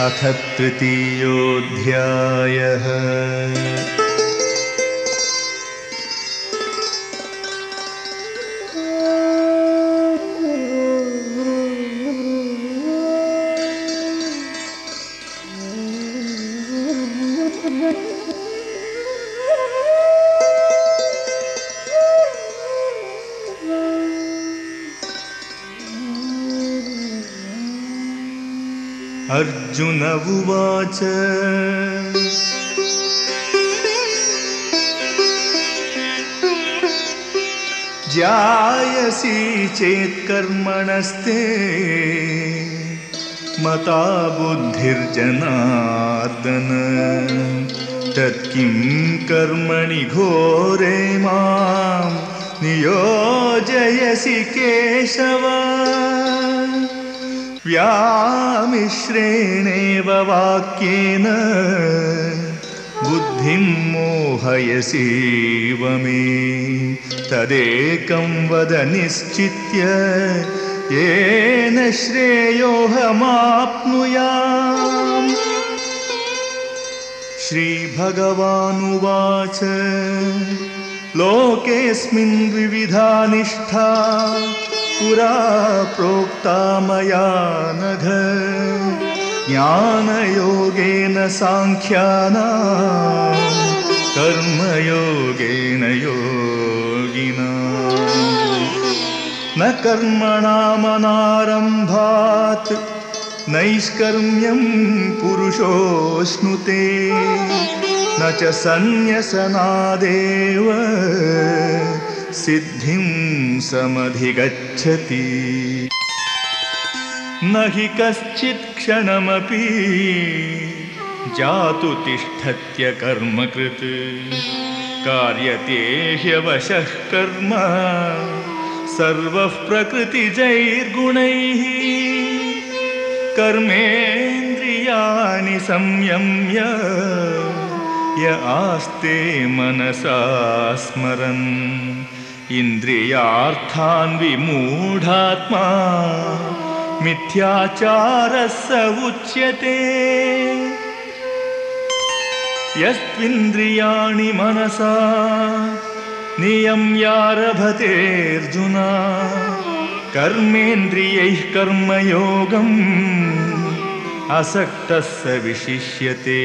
अथ तृतीयोऽध्यायः। अर्जुन उवाच। जायसि चेत् कर्मणस्ते मता बुद्धिर्जनार्दन। तत्किं कर्मणि घोरे माँ नियोजयसि केशव। व्यामिश्रेणेव वाक्येन बुद्धिं मोहयसीव मे। तदेकं वद निश्चित्य येन श्रेयोऽहमाप्नुयाम् श्रीभगवानुवाच लोकेऽस्मिन् विविधा निष्ठा पुरा प्रोक्ता मया नघ। ज्ञानयोगेन साङ्ख्याना। कर्मयोगेन योगिना। न कर्मणामनारम्भात् नैष्कर्म्यं पुरुषोऽश्नुते न च सन्न्यसनादेव सिद्धिं समधिगच्छति। न हि कश्चित् क्षणमपि जातु तिष्ठत्य कर्मकृत्। कार्यते ह्यवशः कर्म, सर्वः प्रकृतिजैर्गुणैः। कर्मेन्द्रियाणि संयम्य, य आस्ते मनसा स्मरन्। इन्द्रियार्थान् विमूढात्मा मिथ्याचारः स उच्यते यस्त्विन्द्रियाणि मनसा नियम्यारभतेऽर्जुन कर्मेन्द्रियैः कर्मयोगम् असक्तः स विशिष्यते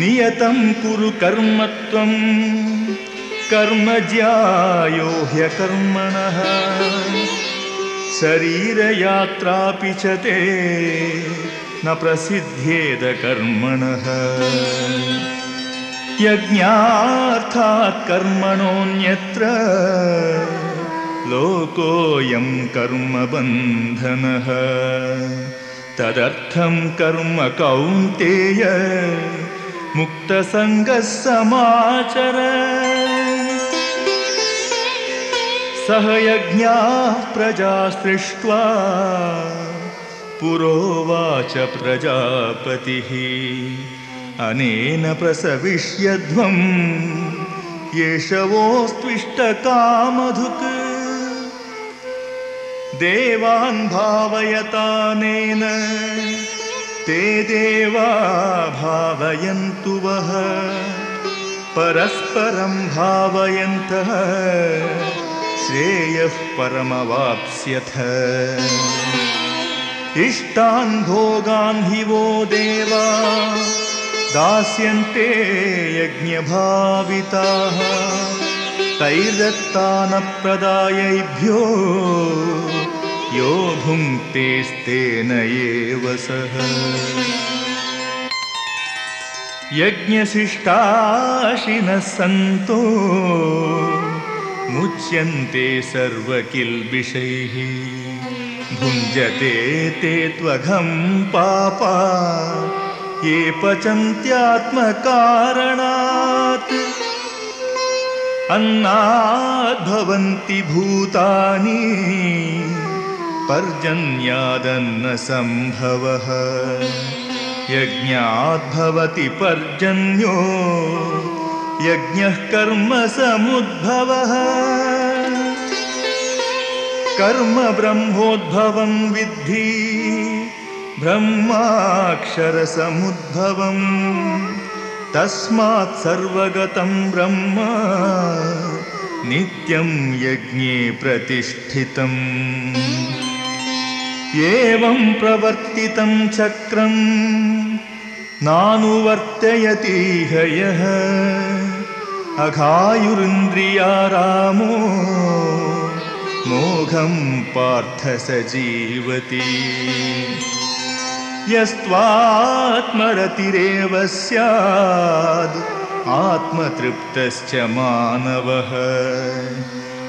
नियतं कुरु कर्म त्वं कर्म ज्यायो ह्यकर्मणः शरीरयात्रापि च ते न प्रसिद्ध्येद कर्मणः यज्ञार्थात् कर्मणोऽन्यत्र लोकोऽयं कर्मबन्धनः। तदर्थं कर्म कौन्तेय मुक्तसङ्गः समाचर सह यज्ञाः प्रजा सृष्ट्वा पुरोवाच प्रजापतिः। अनेन प्रसविष्यध्वं येषवोस्त्विष्टकामधुक् देवान् भावयतानेन ते देवा भावयन्तु वः। परस्परं भावयन्तः श्रेयः परमवाप्स्यथ। इष्टान् भोगान् हि वो देवा। दास्यन्ते यज्ञभाविताः। तैर्दत्तानप्रदायैभ्यो यो भुङ्क्तेस्तेन एव सः। यज्ञशिष्टाशिनः सन्तो मुच्यन्ते सर्वकिल्बिषैः। भुञ्जते ते त्वघं पापा। ये पचन्त्यात्मकारणात्। अन्नाद्भवन्ति भूतानि। पर्जन्यादन्नसम्भवः यज्ञाद्भवति पर्जन्यो यज्ञः कर्म समुद्भवः। कर्म ब्रह्मोद्भवं विद्धि ब्रह्माक्षरसमुद्भवम् तस्मात् सर्वगतं ब्रह्म नित्यं यज्ञे प्रतिष्ठितम् एवं प्रवर्तितं चक्रम् नानुवर्तयतीह यः अघायुरिन्द्रियारामो। मोघं पार्थ स जीवति यस्त्वात्मरतिरेव स्याद् आत्मतृप्तश्च मानवः।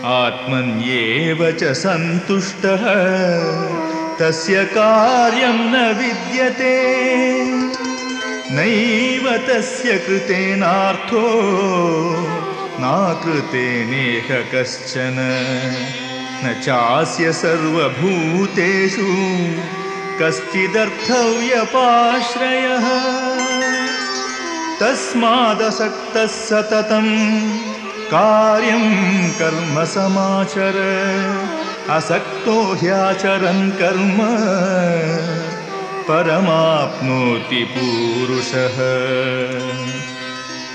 आत्मन्येव च सन्तुष्टः तस्य कार्यं न विद्यते नैव तस्य कृतेनार्थो नाकृतेनेह कश्चन। न चास्य सर्वभूतेषु कश्चिदर्थव्यपाश्रयः। तस्मादसक्तः सततं कार्यं कर्म समाचर। असक्तो ह्याचरन् कर्म परमाप्नोति पूरुषः।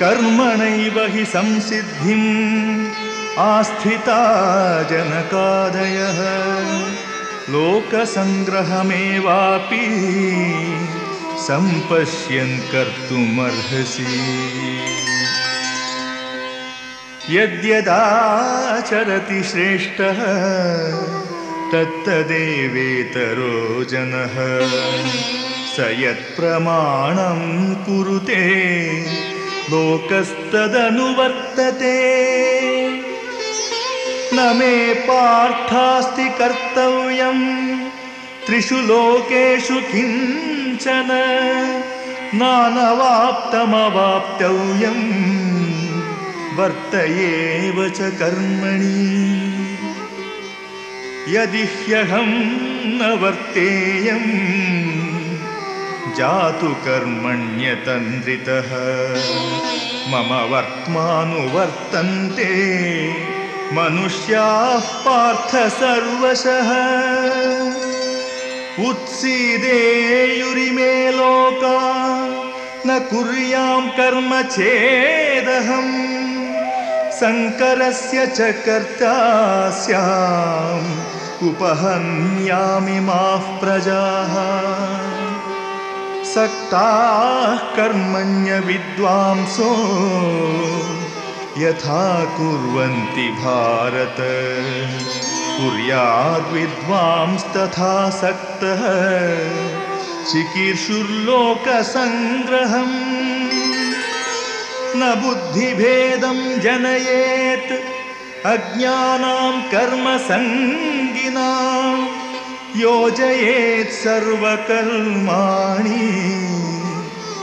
कर्मणैव हि संसिद्धिम् आस्थिता जनकादयः लोकसङ्ग्रहमेवापि सम्पश्यन् कर्तुमर्हसि। यद्यदाचरति श्रेष्ठः तत्तदेवेतरो जनः। स यत्प्रमाणं कुरुते लोकस्तदनुवर्तते। न मे पार्थास्ति कर्तव्यम् त्रिषु लोकेषु किञ्चन। नानवाप्तमवाप्तव्यम् वर्त एव च कर्मणि यदि ह्यहं न वर्तेयम् जातु कर्मण्यतन्द्रितः। मम वर्त्मानुवर्तन्ते मनुष्याः पार्थ सर्वशः। उत्सीदेयुरिमे लोका न कुर्यां कर्म चेदहम्। शङ्करस्य च कर्ता स्याम् उपहन्यामि माः प्रजाः। सक्ताः कर्मण्यविद्वांसो यथा कुर्वन्ति भारत। कुर्याद्विद्वांस्तथा सक्तः। चिकीर्षुर्लोकसङ्ग्रहम्। न बुद्धिभेदं जनयेत् अज्ञानां कर्मसङ्गिनां योजयेत् सर्वकर्माणि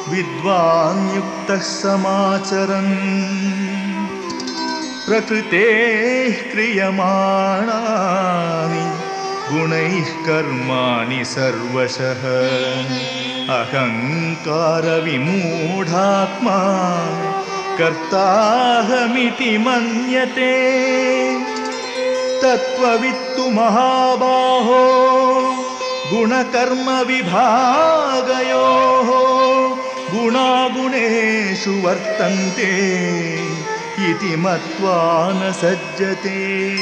विद्वान् युक्तः समाचरन्। प्रकृतेः क्रियमाणानि गुणैः कर्माणि सर्वशः। अहङ्कारविमूढात्मा कर्ताहमिति मन्यते। तत्त्ववित्तु महाबाहो गुणकर्मविभागयोः। गुणागुणेषु वर्तन्ते इति मत्वा न सज्जते।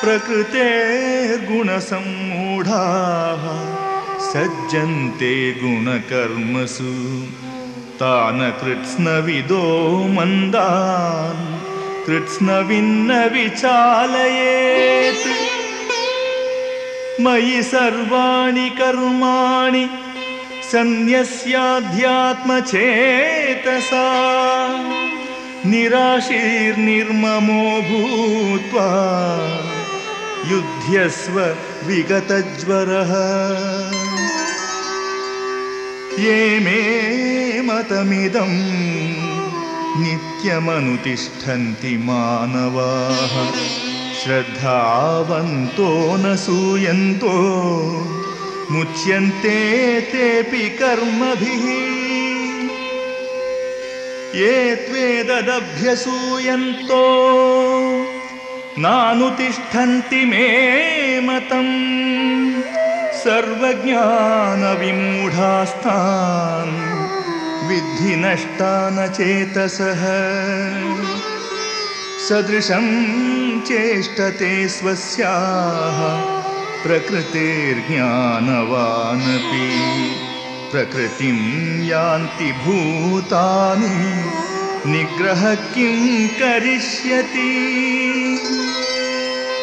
प्रकृतेर्गुणसम्मूढाः सज्जन्ते गुणकर्मसु। तान् कृत्स्नविदो मन्दान्। कृत्स्नविन्न विचालयेत् मयि सर्वाणि कर्माणि सन्न्यस्याध्यात्मचेतसा। निराशीर्निर्ममो भूत्वा। युध्यस्व विगतज्वरः। ये मे मतमिदं नित्यमनुतिष्ठन्ति मानवाः। श्रद्धावन्तो न सूयन्तो मुच्यन्ते तेऽपि कर्मभिः। ये त्वेदभ्यसूयन्तो नानुतिष्ठन्ति मे मतम्। सर्वज्ञानविमूढास्तान्। विद्धि नष्टानचेतसः सदृशं चेष्टते स्वस्याः। प्रकृतेर्ज्ञानवानपि। प्रकृतिं यान्ति भूतानि निग्रह किं करिष्यति?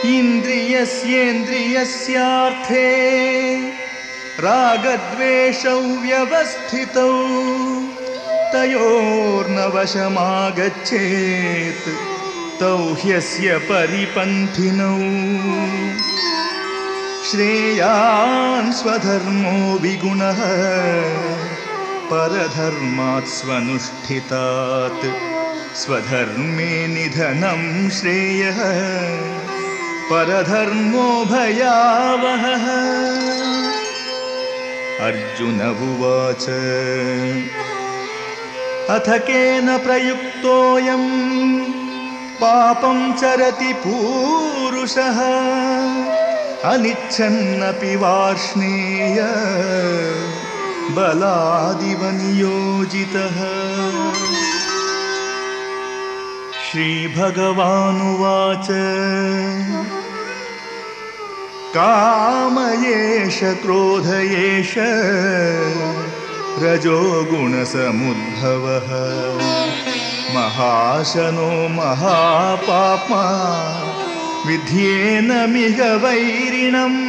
इन्द्रियस्येन्द्रियस्यार्थे रागद्वेषौ व्यवस्थितौ तयोर्नवशमागच्छेत् तौ ह्यस्य परिपन्थिनौ। श्रेयान् स्वधर्मो विगुणः परधर्मात् स्वनुष्ठितात्। स्वधर्मे निधनं श्रेयः। परधर्मो भयावहः। अर्जुन उवाच अथ केन प्रयुक्तोऽयम् पापं चरति पूरुषः। अनिच्छन्नपि वार्ष्णेय बलादिव नियोजितः श्रीभगवानुवाच। काम एष रजोगुणसमुद्भवः महाशनो महापाप्मा विध्येनमिह वैरिणम्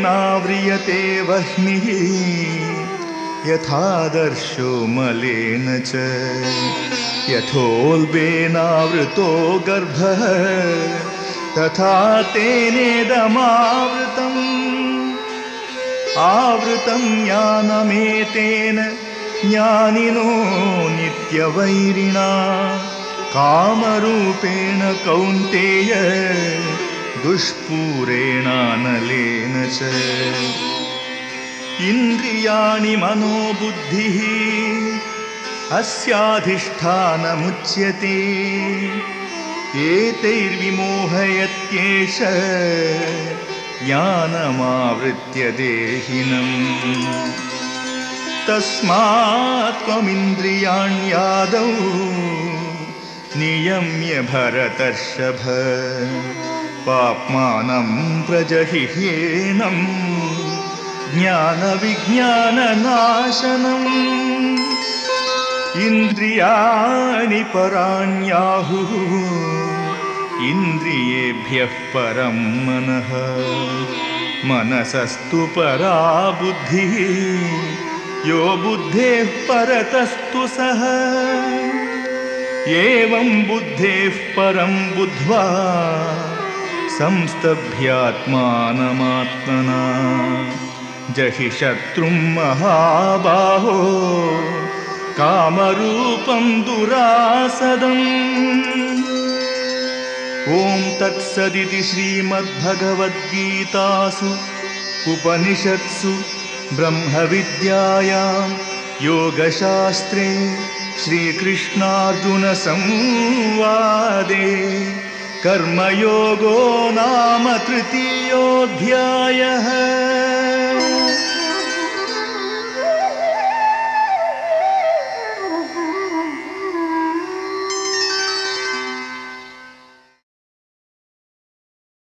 धूमेनाव्रियते वह्निः यथादर्शो मलेन च। यथोल्बेनावृतो गर्भः, तथा तेनेदमावृतम् आवृतं ज्ञानमेतेन ज्ञानिनो नित्यवैरिणा। कामरूपेण कौन्तेय दुष्पूरेणानलेन च। इन्द्रियाणि मनोबुद्धिः अस्याधिष्ठानमुच्यते। एतैर्विमोहयत्येष ज्ञानमावृत्य देहिनम्। तस्मात् त्वमिन्द्रियाण्यादौ नियम्य भरतर्षभ पाप्मानं प्रजहिह्येनम् ज्ञानविज्ञाननाशनम् इन्द्रियाणि पराण्याहुः इन्द्रियेभ्यः परं मनः। मनसस्तु परा बुद्धिः यो बुद्धेः परतस्तु सः। एवं बुद्धेः परं बुद्ध्वा संस्तभ्यात्मानमात्मना। जहि शत्रुं महाबाहो कामरूपं दुरासदम्। ॐ तत्सदिति श्रीमद्भगवद्गीतासु उपनिषत्सु ब्रह्मविद्यायां योगशास्त्रे श्रीकृष्णार्जुनसंवादे कर्मयोगो नाम तृतीयोऽध्यायः।